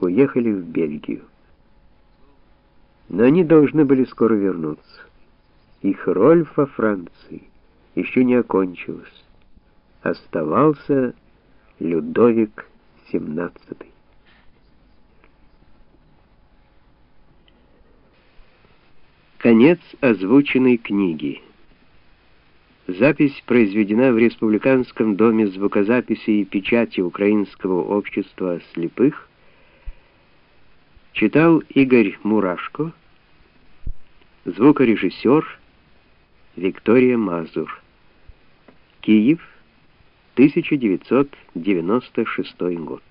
уехали в Бельгию. Но они должны были скоро вернуться. Их роль во Франции еще не окончилась. Оставался Людовик XVII. Конец озвученной книги. Запись произведена в Республиканском доме звукозаписи и печати Украинского общества слепых. Читал Игорь Мурашко, звукорежиссер Виктория Мазур. Киев, 1996 год.